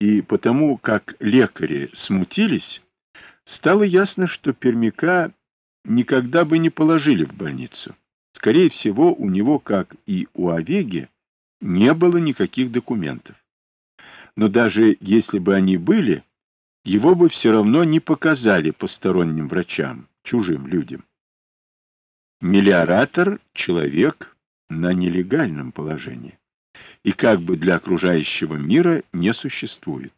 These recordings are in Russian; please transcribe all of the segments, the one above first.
и потому как лекари смутились, стало ясно, что Пермяка никогда бы не положили в больницу. Скорее всего, у него, как и у Овеги, не было никаких документов. Но даже если бы они были, его бы все равно не показали посторонним врачам, чужим людям. Мелиоратор — человек на нелегальном положении и как бы для окружающего мира не существует.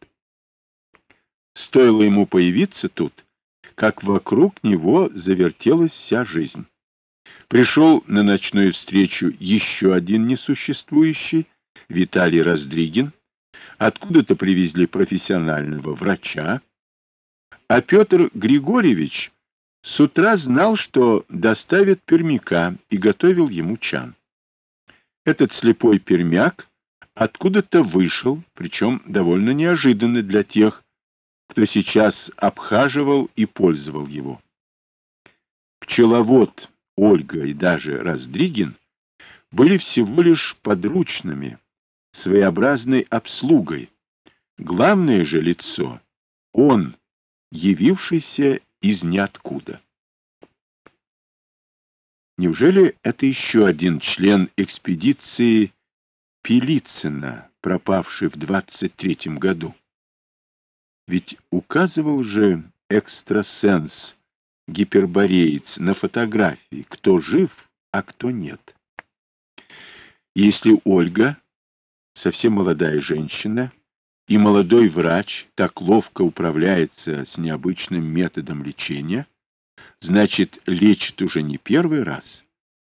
Стоило ему появиться тут, как вокруг него завертелась вся жизнь. Пришел на ночную встречу еще один несуществующий, Виталий Раздригин, откуда-то привезли профессионального врача, а Петр Григорьевич с утра знал, что доставит пермяка и готовил ему чан. Этот слепой пермяк откуда-то вышел, причем довольно неожиданно для тех, кто сейчас обхаживал и пользовал его. Пчеловод Ольга и даже Раздригин были всего лишь подручными, своеобразной обслугой. Главное же лицо — он, явившийся из ниоткуда. Неужели это еще один член экспедиции Пелицына, пропавший в 23-м году? Ведь указывал же экстрасенс, гипербореец на фотографии, кто жив, а кто нет. Если Ольга, совсем молодая женщина, и молодой врач так ловко управляется с необычным методом лечения, значит, лечит уже не первый раз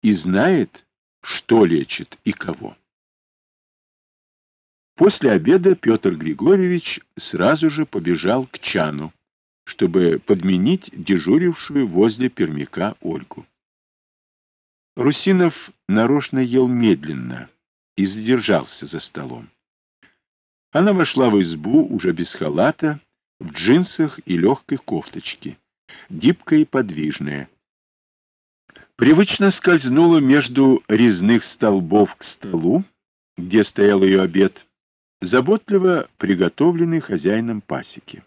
и знает, что лечит и кого. После обеда Петр Григорьевич сразу же побежал к Чану, чтобы подменить дежурившую возле пермяка Ольгу. Русинов нарочно ел медленно и задержался за столом. Она вошла в избу уже без халата, в джинсах и легкой кофточке, гибкая и подвижная. Привычно скользнула между резных столбов к столу, где стоял ее обед, заботливо приготовленный хозяином пасеки.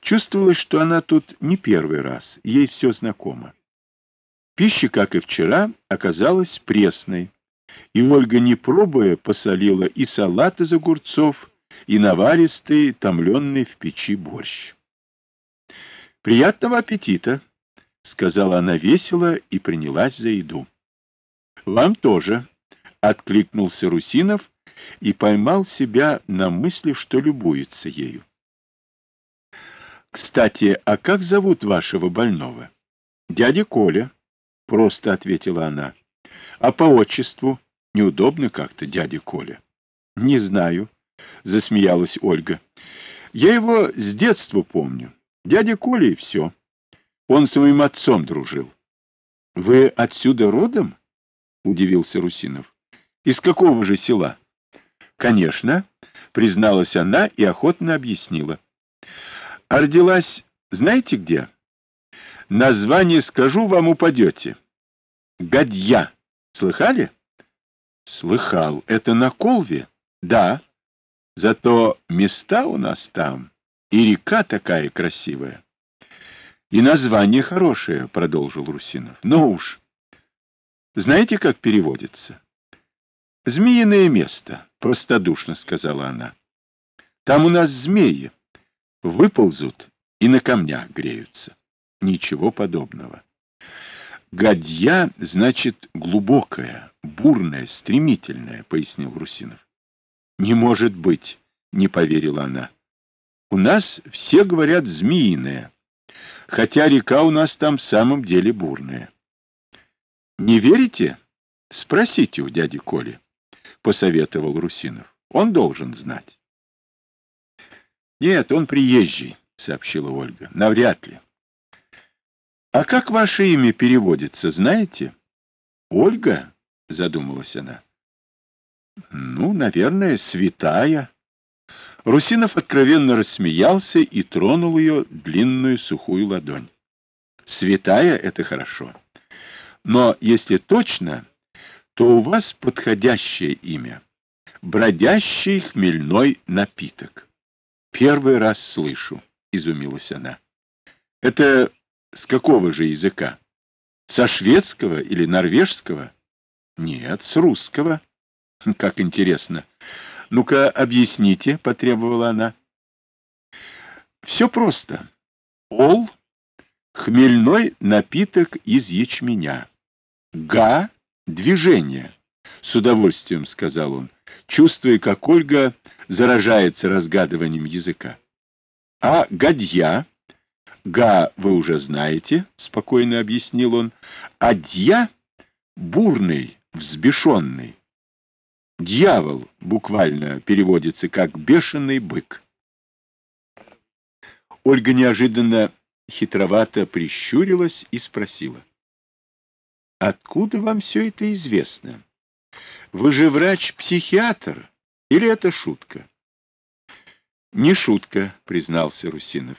Чувствовалось, что она тут не первый раз, ей все знакомо. Пища, как и вчера, оказалась пресной, и Ольга, не пробуя, посолила и салат из огурцов, и наваристый, томленный в печи борщ. «Приятного аппетита!» — сказала она весело и принялась за еду. «Вам тоже!» — откликнулся Русинов и поймал себя на мысли, что любуется ею. «Кстати, а как зовут вашего больного?» «Дядя Коля», — просто ответила она. «А по отчеству?» «Неудобно как-то, дядя Коля». «Не знаю», — засмеялась Ольга. «Я его с детства помню. Дядя Коля и все. Он с моим отцом дружил. — Вы отсюда родом? — удивился Русинов. — Из какого же села? — Конечно, — призналась она и охотно объяснила. — А родилась знаете где? — Название скажу, вам упадете. — Гадья. Слыхали? — Слыхал. Это на Колве? — Да. Зато места у нас там и река такая красивая. И название хорошее, продолжил Русинов. Но уж. Знаете, как переводится? Змеиное место, простодушно сказала она. Там у нас змеи выползут и на камнях греются. Ничего подобного. Гадья значит глубокая, бурная, стремительная, пояснил Русинов. Не может быть, не поверила она. У нас все говорят змеиная, хотя река у нас там в самом деле бурная. Не верите? Спросите у дяди Коли, — посоветовал Русинов. Он должен знать. Нет, он приезжий, — сообщила Ольга. Навряд ли. А как ваше имя переводится, знаете? Ольга, — задумалась она. Ну, наверное, святая. Русинов откровенно рассмеялся и тронул ее длинную сухую ладонь. Святая — это хорошо. Но если точно, то у вас подходящее имя — бродящий хмельной напиток. Первый раз слышу, — изумилась она. Это с какого же языка? Со шведского или норвежского? Нет, с русского. Как интересно. Ну-ка, объясните, — потребовала она. Все просто. Ол — хмельной напиток из ячменя. Га — движение. С удовольствием сказал он, чувствуя, как Ольга заражается разгадыванием языка. А гадья? Га вы уже знаете, спокойно объяснил он. А дья — бурный, взбешенный. Дьявол буквально переводится как бешеный бык. Ольга неожиданно хитровато прищурилась и спросила. — Откуда вам все это известно? Вы же врач-психиатр, или это шутка? — Не шутка, — признался Русинов.